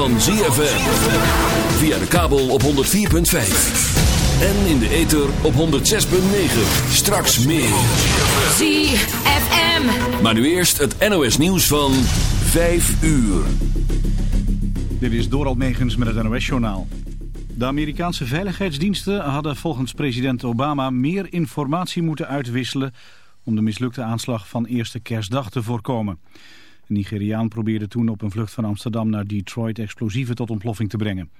van ZFM. Via de kabel op 104.5. En in de ether op 106.9. Straks meer. ZFM. Maar nu eerst het NOS nieuws van 5 uur. Dit is Doral Megens met het NOS-journaal. De Amerikaanse veiligheidsdiensten hadden volgens president Obama meer informatie moeten uitwisselen om de mislukte aanslag van eerste kerstdag te voorkomen. Een Nigeriaan probeerde toen op een vlucht van Amsterdam naar Detroit explosieven tot ontploffing te brengen.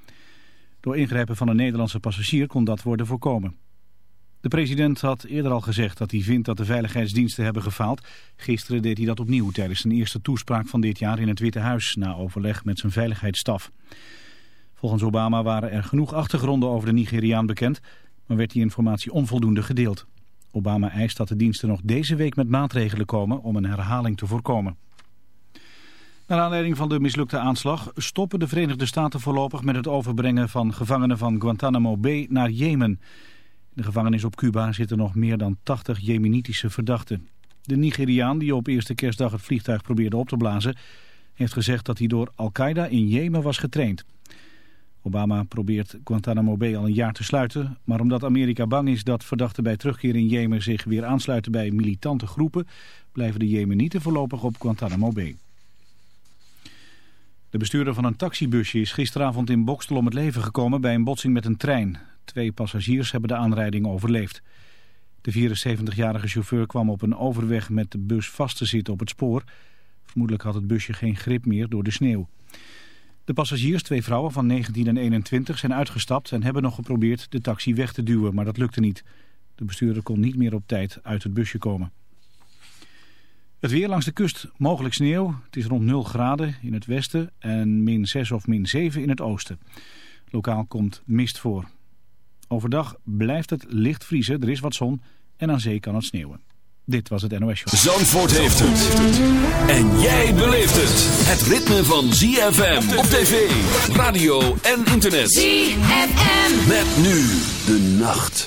Door ingrijpen van een Nederlandse passagier kon dat worden voorkomen. De president had eerder al gezegd dat hij vindt dat de veiligheidsdiensten hebben gefaald. Gisteren deed hij dat opnieuw tijdens zijn eerste toespraak van dit jaar in het Witte Huis... na overleg met zijn veiligheidsstaf. Volgens Obama waren er genoeg achtergronden over de Nigeriaan bekend... maar werd die informatie onvoldoende gedeeld. Obama eist dat de diensten nog deze week met maatregelen komen om een herhaling te voorkomen. Naar aanleiding van de mislukte aanslag stoppen de Verenigde Staten voorlopig met het overbrengen van gevangenen van Guantanamo Bay naar Jemen. In de gevangenis op Cuba zitten nog meer dan 80 Jemenitische verdachten. De Nigeriaan die op eerste kerstdag het vliegtuig probeerde op te blazen... heeft gezegd dat hij door Al-Qaeda in Jemen was getraind. Obama probeert Guantanamo Bay al een jaar te sluiten... maar omdat Amerika bang is dat verdachten bij terugkeer in Jemen... zich weer aansluiten bij militante groepen... blijven de Jemenieten voorlopig op Guantanamo Bay. De bestuurder van een taxibusje is gisteravond in Bokstel om het leven gekomen bij een botsing met een trein. Twee passagiers hebben de aanrijding overleefd. De 74-jarige chauffeur kwam op een overweg met de bus vast te zitten op het spoor. Vermoedelijk had het busje geen grip meer door de sneeuw. De passagiers, twee vrouwen van 19 en 21, zijn uitgestapt en hebben nog geprobeerd de taxi weg te duwen, maar dat lukte niet. De bestuurder kon niet meer op tijd uit het busje komen. Het weer langs de kust, mogelijk sneeuw. Het is rond 0 graden in het westen en min 6 of min 7 in het oosten. Lokaal komt mist voor. Overdag blijft het licht vriezen, er is wat zon en aan zee kan het sneeuwen. Dit was het NOS Show. Zandvoort heeft het. En jij beleeft het. Het ritme van ZFM op tv, radio en internet. ZFM. Met nu de nacht.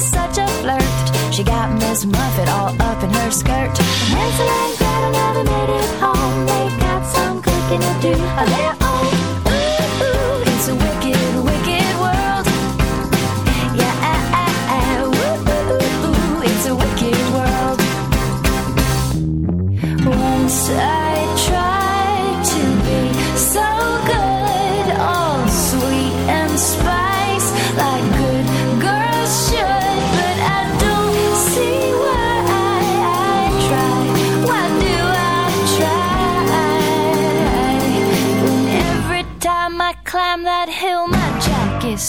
Is such a flirt. She got Miss Muffet all up in her skirt. Hansel and Gretel never made it home. They got some cooking to do oh, of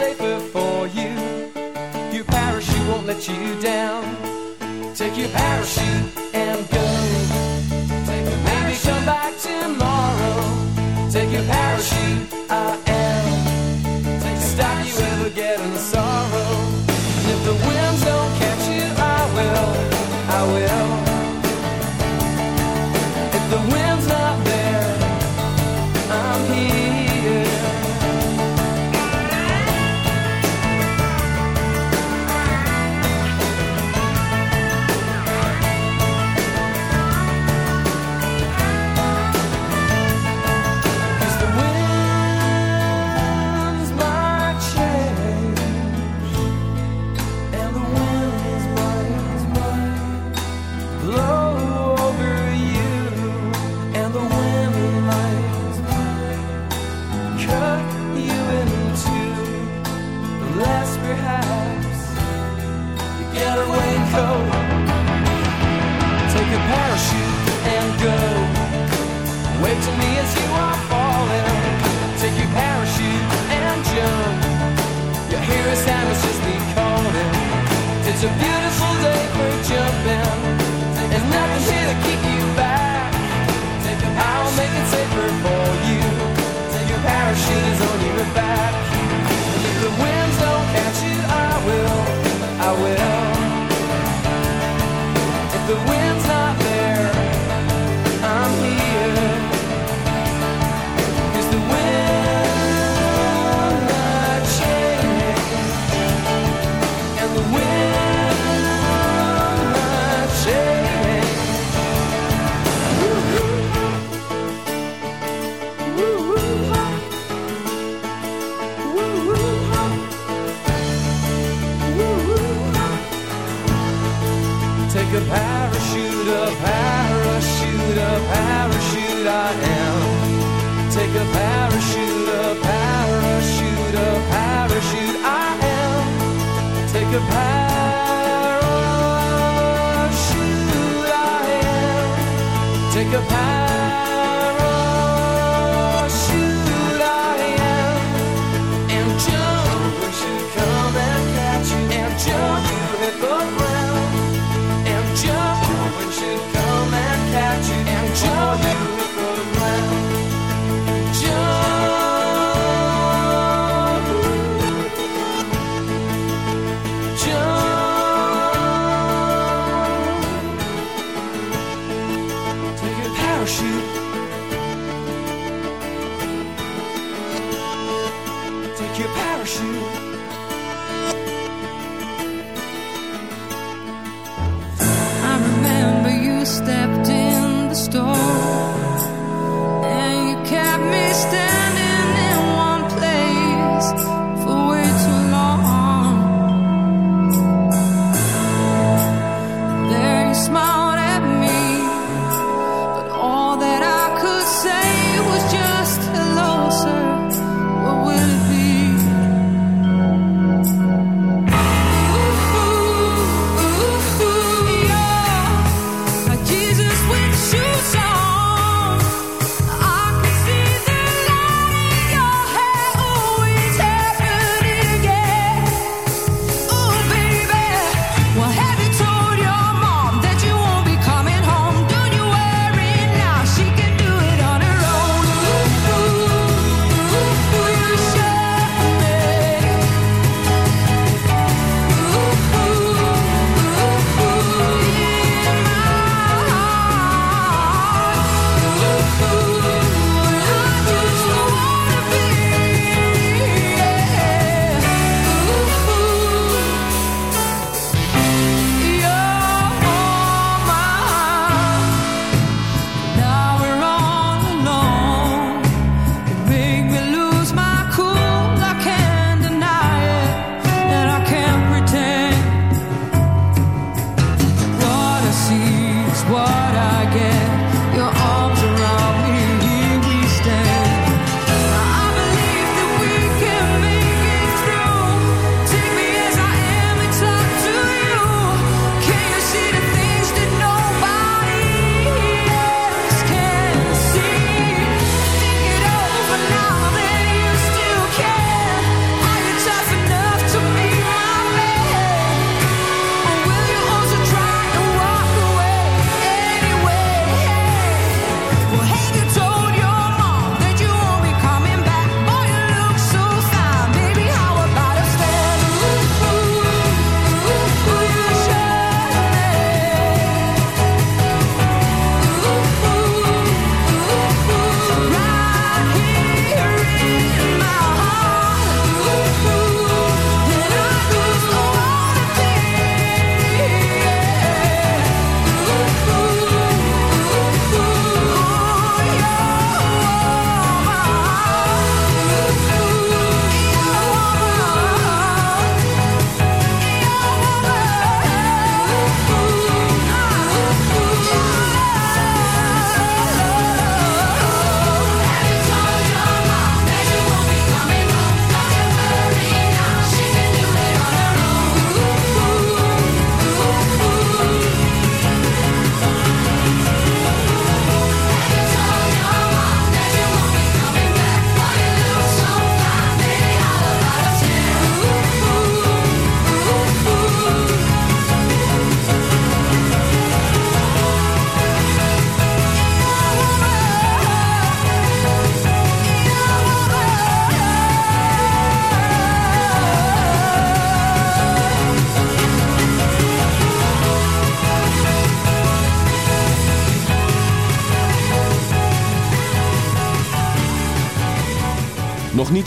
safer for you. Your parachute won't let you down. Take your parachute and go. Take Maybe come back tomorrow. Take your parachute. Uh, It's a beautiful day for jumping. There's nothing here to keep you back. I'll make it safer for you. Your parachute is on your back.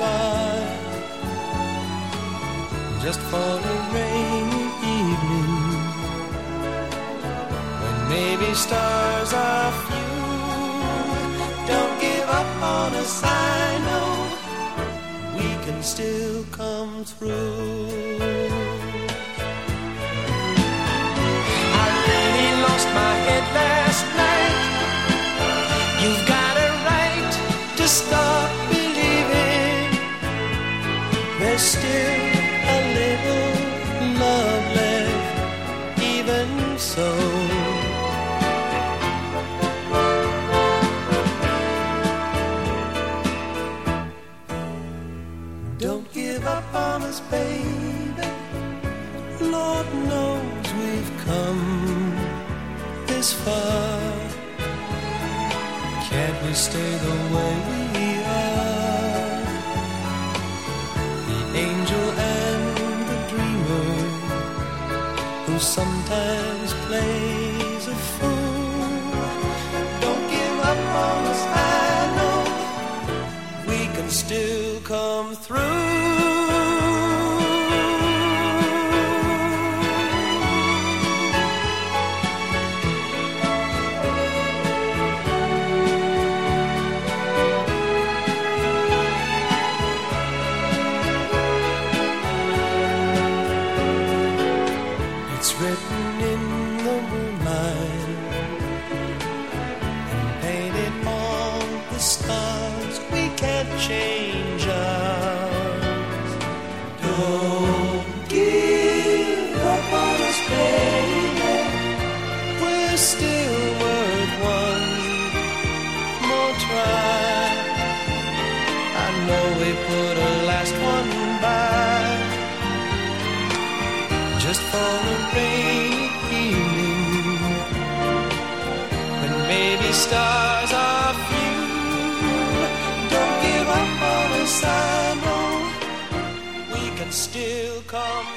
by just for a rainy evening when maybe stars are few. Don't give up on a sign. No, we can still come through. I really lost my head last night. You've got a right to start. so Don't give up on us, baby. Lord knows we've come this far. Can't we stay the way we through. still worth one more try. I know we put a last one by just for a rainy evening when maybe stars are few. Don't give up I know we can still come.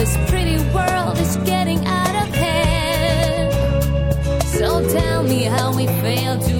This pretty world is getting out of hand. So tell me how we failed. to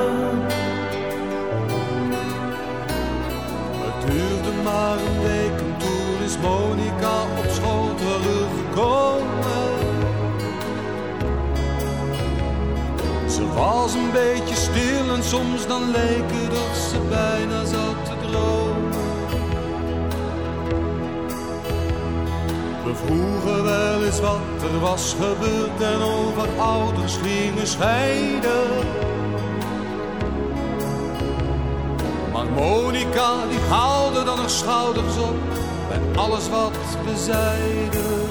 Was een beetje stil en soms dan het of ze bijna zat te dromen. We vroegen wel eens wat er was gebeurd en over ouders gingen scheiden. Maar Monica die haalde dan haar schouders op bij alles wat we zeiden.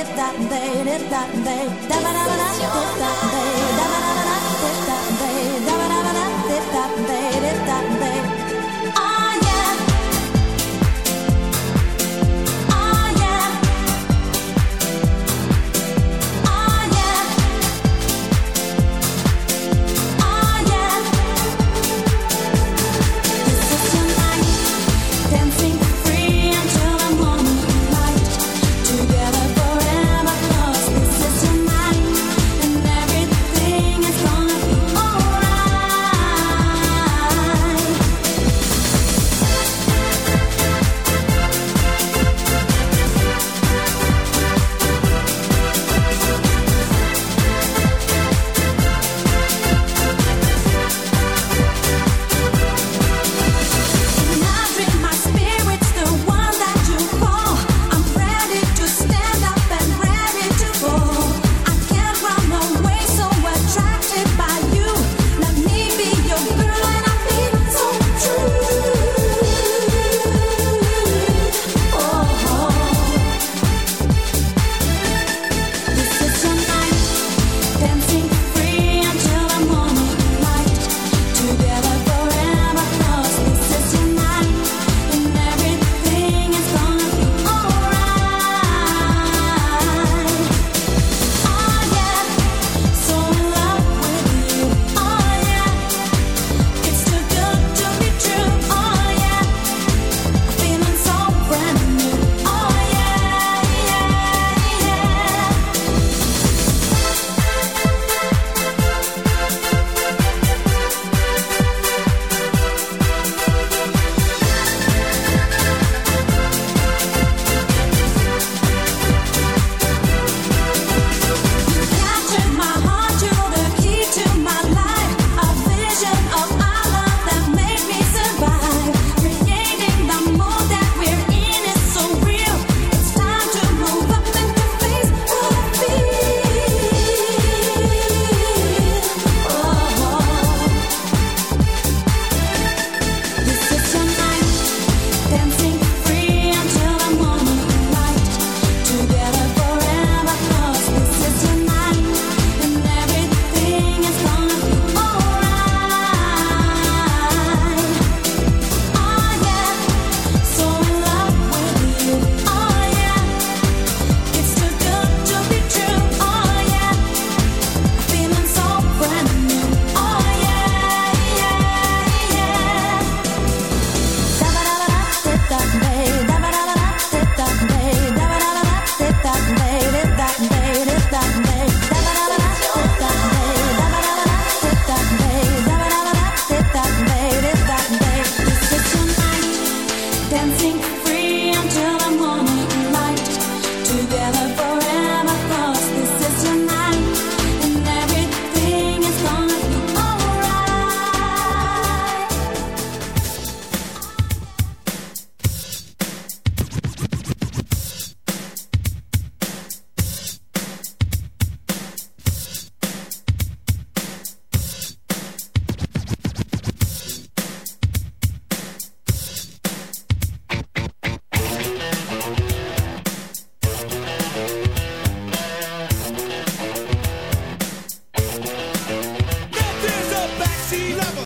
live that